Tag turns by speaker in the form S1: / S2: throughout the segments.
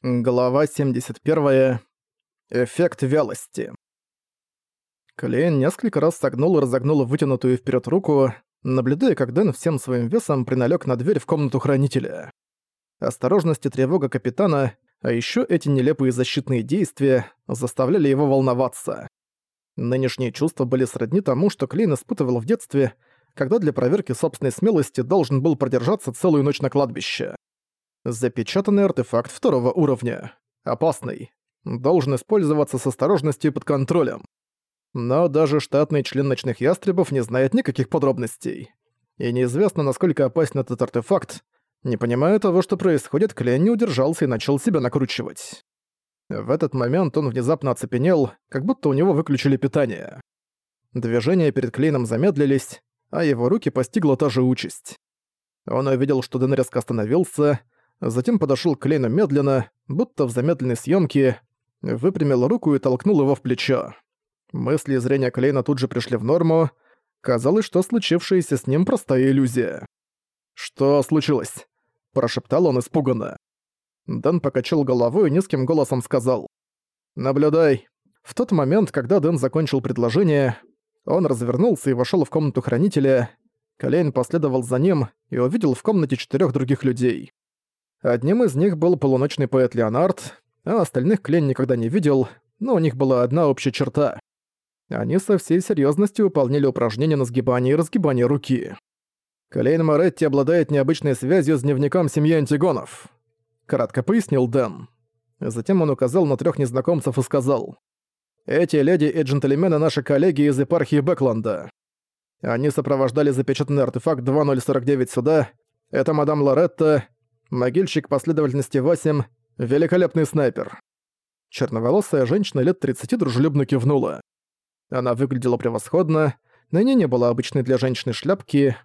S1: Глава 71. Эффект вялости. Клейн несколько раз согнул и разогнул вытянутую вперед руку, наблюдая, как Дэн всем своим весом приналег на дверь в комнату хранителя. Осторожность и тревога капитана, а еще эти нелепые защитные действия, заставляли его волноваться. Нынешние чувства были сродни тому, что Клейн испытывал в детстве, когда для проверки собственной смелости должен был продержаться целую ночь на кладбище. Запечатанный артефакт второго уровня. Опасный. Должен использоваться с осторожностью и под контролем. Но даже штатный член ночных ястребов не знает никаких подробностей. И неизвестно, насколько опасен этот артефакт. Не понимая того, что происходит, Клен не удержался и начал себя накручивать. В этот момент он внезапно оцепенел, как будто у него выключили питание. Движения перед Клейном замедлились, а его руки постигла та же участь. Он увидел, что Дэн резко остановился, затем подошёл к Клейну медленно, будто в замедленной съёмке, выпрямил руку и толкнул его в плечо. Мысли и зрение Клейна тут же пришли в норму. Казалось, что случившееся с ним простая иллюзия. «Что случилось?» – прошептал он испуганно. Дэн покачал головой и низким голосом сказал. «Наблюдай». В тот момент, когда Дэн закончил предложение, он развернулся и вошёл в комнату хранителя. Клейн последовал за ним и увидел в комнате четырёх других людей. Одним из них был полуночный поэт Леонард, а остальных Клен никогда не видел, но у них была одна общая черта. Они со всей серьезностью выполняли упражнения на сгибание и разгибание руки. Клейн Моретти обладает необычной связью с дневником семьи Антигонов. Кратко пояснил Дэн. Затем он указал на трех незнакомцев и сказал. «Эти леди и джентльмены наши коллеги из епархии Бэкленда. Они сопровождали запечатанный артефакт 2049 сюда. Это мадам Лоретта, Могильщик последовательности 8. Великолепный снайпер. Черноволосая женщина лет 30 дружелюбно кивнула. Она выглядела превосходно, на ней не было обычной для женщины шляпки.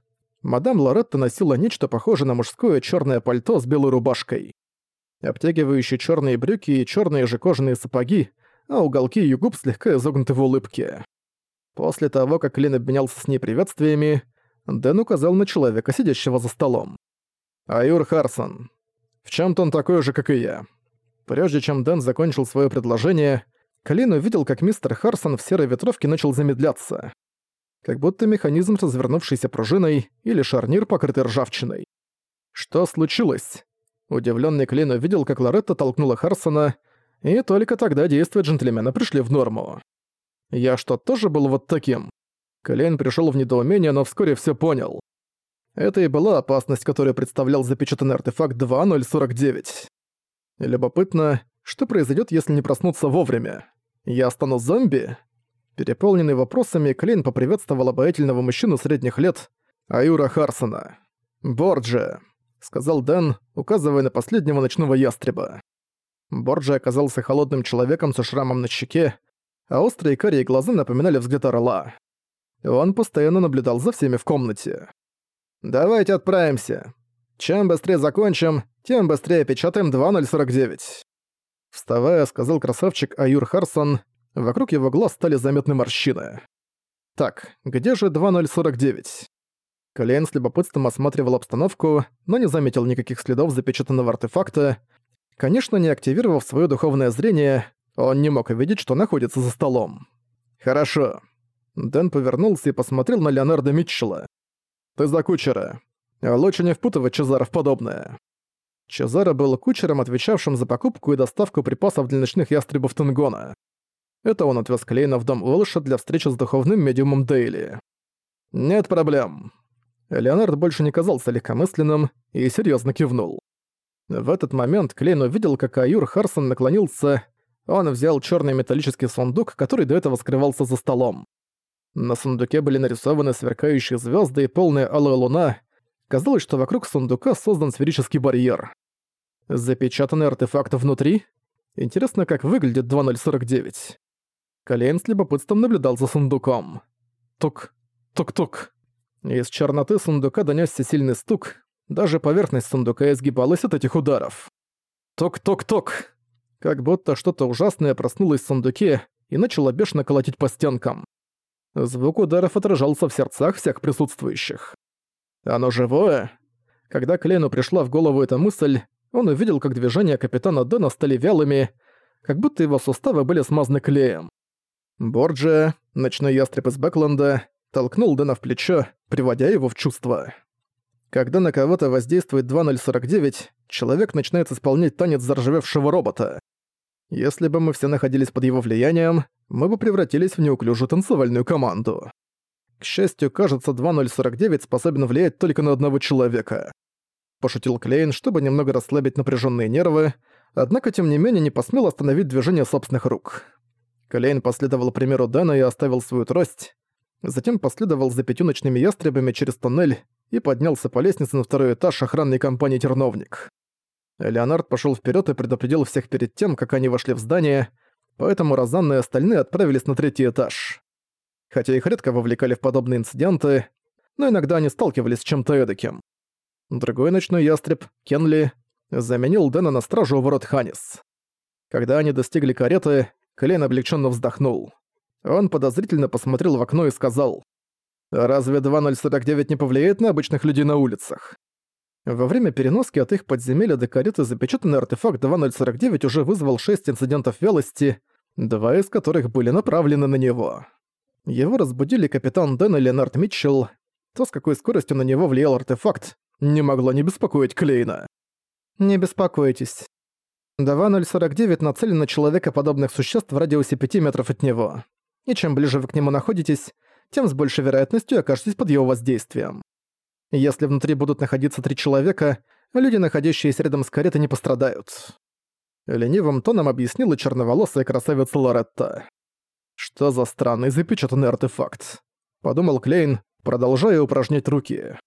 S1: Мадам Лоретта носила нечто похожее на мужское черное пальто с белой рубашкой. Обтягивающие черные брюки и черные же кожаные сапоги, а уголки ее губ слегка изогнуты в улыбке. После того, как Лин обменялся с ней приветствиями, Дэн указал на человека, сидящего за столом. Аюр Харсон. В чем то он такой же, как и я. Прежде чем Дэн закончил свое предложение, Клин увидел, как мистер Харсон в серой ветровке начал замедляться. Как будто механизм, развернувшийся пружиной, или шарнир, покрытый ржавчиной. Что случилось? Удивленный Клин увидел, как Лоретта толкнула Харсона, и только тогда действия джентльмена пришли в норму. Я что, тоже был вот таким? Клейн пришел в недоумение, но вскоре все понял. Это и была опасность, которую представлял запечатанный артефакт 2049. Любопытно, что произойдет, если не проснуться вовремя? Я стану зомби? Переполненный вопросами, Клейн поприветствовал обаятельного мужчину средних лет, Аюра Харсона. «Борджи», — сказал Дэн, указывая на последнего ночного ястреба. Борджи оказался холодным человеком со шрамом на щеке, а острые карие глаза напоминали взгляд орла. Он постоянно наблюдал за всеми в комнате. Давайте отправимся. Чем быстрее закончим, тем быстрее печатаем 2049. Вставая, сказал красавчик Аюр Харсон. Вокруг его глаз стали заметны морщины. Так, где же 2049? Клейн с любопытством осматривал обстановку, но не заметил никаких следов запечатанного артефакта. Конечно, не активировав свое духовное зрение, он не мог увидеть, что находится за столом. «Хорошо». Дэн повернулся и посмотрел на Леонардо Митчелла. Ты за кучера. Лучше не впутывать Чезаро в подобное. Чезаро был кучером, отвечавшим за покупку и доставку припасов для ночных ястребов Тенгона. Это он отвез Клейна в дом Уэлша для встречи с духовным медиумом Дейли. «Нет проблем». Леонард больше не казался легкомысленным и серьезно кивнул. В этот момент Клейн увидел, как Аюр Харсон наклонился, он взял черный металлический сундук, который до этого скрывался за столом. На сундуке были нарисованы сверкающие звезды и полная алая луна. Казалось, что вокруг сундука создан сферический барьер. Запечатанный артефакт внутри? Интересно, как выглядит 2049. Колейн с любопытством наблюдал за сундуком. Тук, тук-тук. Из черноты сундука донёсся сильный стук. Даже поверхность сундука изгибалась от этих ударов. Ток-ток-ток. Как будто что-то ужасное проснулось в сундуке и начало бешено колотить по стенкам. Звук ударов отражался в сердцах всех присутствующих. «Оно живое?» Когда Клену пришла в голову эта мысль, он увидел, как движения капитана Дэна стали вялыми, как будто его суставы были смазаны клеем. Борджи, ночной ястреб из Бэкленда, толкнул Дэна в плечо, приводя его в чувство. Когда на кого-то воздействует 2049, человек начинает исполнять танец заржавевшего робота. Если бы мы все находились под его влиянием, мы бы превратились в неуклюжую танцевальную команду. К счастью, кажется, 2049 способен влиять только на одного человека. Пошутил Клейн, чтобы немного расслабить напряженные нервы, однако тем не менее не посмел остановить движение собственных рук. Клейн последовал примеру Дэна и оставил свою трость, затем последовал за пятью ночными ястребами через тоннель и поднялся по лестнице на второй этаж охранной компании «Терновник». Леонард пошел вперед и предупредил всех перед тем, как они вошли в здание, поэтому Розанна и остальные отправились на третий этаж. Хотя их редко вовлекали в подобные инциденты, но иногда они сталкивались с чем-то эдаким. Другой ночной ястреб, Кенли, заменил Дэна на стражу у ворот Ханис. Когда они достигли кареты, Клейн облегченно вздохнул. Он подозрительно посмотрел в окно и сказал, Разве 2049 не повлияет на обычных людей на улицах? Во время переноски от их подземелья до кареты запечатанный артефакт 2049 уже вызвал 6 инцидентов вялости, два из которых были направлены на него. Его разбудили капитан Дэн и Леонард Митчелл. То, с какой скоростью на него влиял артефакт, не могло не беспокоить Клейна. «Не беспокойтесь. 2049 нацелен на человека подобных существ в радиусе 5 метров от него. И чем ближе вы к нему находитесь, тем с большей вероятностью окажетесь под его воздействием. Если внутри будут находиться три человека, люди, находящиеся рядом с каретой, не пострадают. Ленивым тоном объяснила черноволосая красавица Лоретта. Что за странный запечатанный артефакт? Подумал Клейн, продолжая упражнять руки.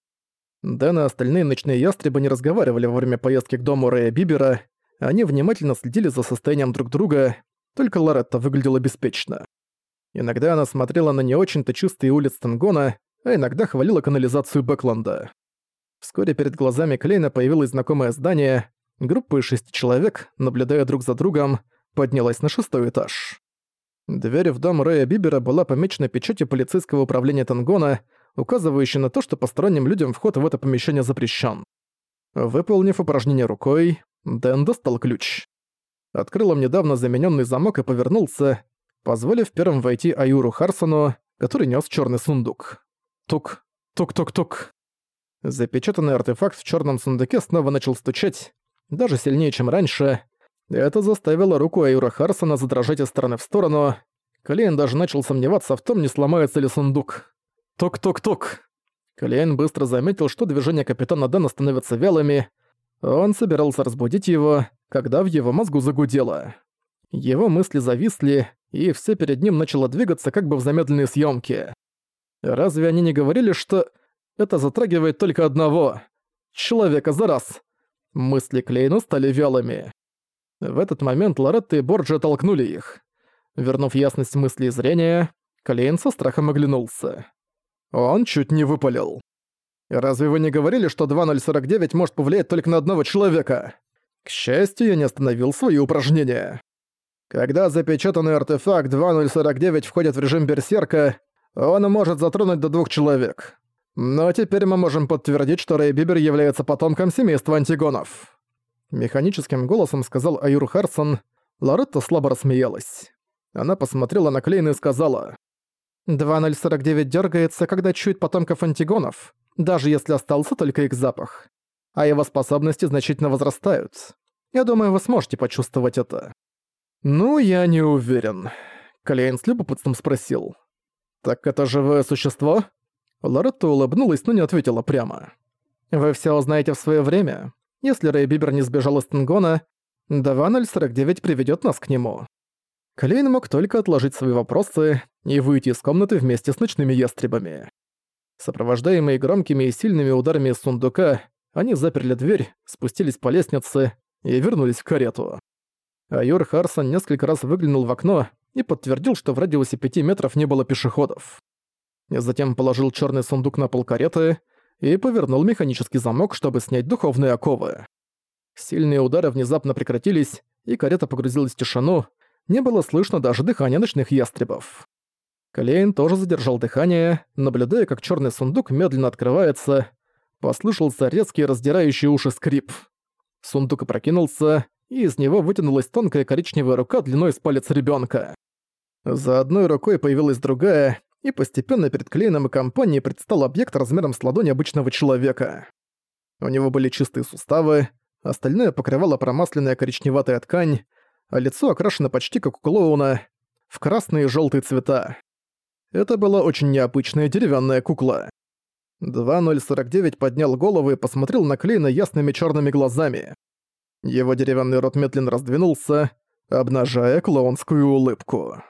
S1: Дэн и остальные ночные ястребы не разговаривали во время поездки к дому Рэя Бибера, они внимательно следили за состоянием друг друга, только Лоретта выглядела беспечно. Иногда она смотрела на не очень-то чистые улицы Тангона, а иногда хвалила канализацию Бэкленда. Вскоре перед глазами Клейна появилось знакомое здание. Группа из шести человек, наблюдая друг за другом, поднялась на шестой этаж. Дверь в дом Рэя Бибера была помечена печатью полицейского управления Тангона, указывающей на то, что посторонним людям вход в это помещение запрещен. Выполнив упражнение рукой, Дэн достал ключ. Открыл им недавно замененный замок и повернулся, позволив первым войти Аюру Харсону, который нес черный сундук. Тук, тук-тук-тук. Запечатанный артефакт в черном сундуке снова начал стучать, даже сильнее, чем раньше. Это заставило руку Аюра Харсона задрожать из стороны в сторону. Клейн даже начал сомневаться в том, не сломается ли сундук. Тук-тук-тук. Клейн быстро заметил, что движения капитана Дэна становятся вялыми. Он собирался разбудить его, когда в его мозгу загудело. Его мысли зависли, и все перед ним начало двигаться как бы в замедленной съемке. Разве они не говорили, что это затрагивает только одного? Человека за раз. Мысли Клейна стали вялыми. В этот момент Лоретта и Борджи толкнули их. Вернув ясность мысли и зрения, Клейн со страхом оглянулся. Он чуть не выпалил. «Разве вы не говорили, что 2049 может повлиять только на одного человека?» К счастью, я не остановил свои упражнения. Когда запечатанный артефакт 2049 входит в режим берсерка, он может затронуть до двух человек. Но теперь мы можем подтвердить, что Рэй Бибер является потомком семейства антигонов. Механическим голосом сказал Аюр Харсон. Лоретта слабо рассмеялась. Она посмотрела на Клейна и сказала. 2049 дергается, когда чует потомков антигонов, даже если остался только их запах. А его способности значительно возрастают. Я думаю, вы сможете почувствовать это. «Ну, я не уверен», — Клейн с любопытством спросил. «Так это живое существо?» Лоретта улыбнулась, но не ответила прямо. «Вы все узнаете в свое время. Если Рэй Бибер не сбежал из Тенгона, 2049 приведет нас к нему». Клейн мог только отложить свои вопросы и выйти из комнаты вместе с ночными ястребами. Сопровождаемые громкими и сильными ударами из сундука, они заперли дверь, спустились по лестнице и вернулись в карету. Айор Харсон несколько раз выглянул в окно и подтвердил, что в радиусе пяти метров не было пешеходов. Затем положил черный сундук на пол кареты и повернул механический замок, чтобы снять духовные оковы. Сильные удары внезапно прекратились, и карета погрузилась в тишину, не было слышно даже дыхания ночных ястребов. Клейн тоже задержал дыхание, наблюдая, как черный сундук медленно открывается. Послышался резкий раздирающий уши скрип. Сундук опрокинулся, и из него вытянулась тонкая коричневая рука длиной с палец ребенка. За одной рукой появилась другая, и постепенно перед Клейном и компанией предстал объект размером с ладонь обычного человека. У него были чистые суставы, остальное покрывало промасленная коричневатая ткань, а лицо окрашено почти как у клоуна, в красные и желтые цвета. Это была очень необычная деревянная кукла. 2049 поднял голову и посмотрел на Клейна ясными черными глазами. Его деревянный рот медленно раздвинулся, обнажая клоунскую улыбку.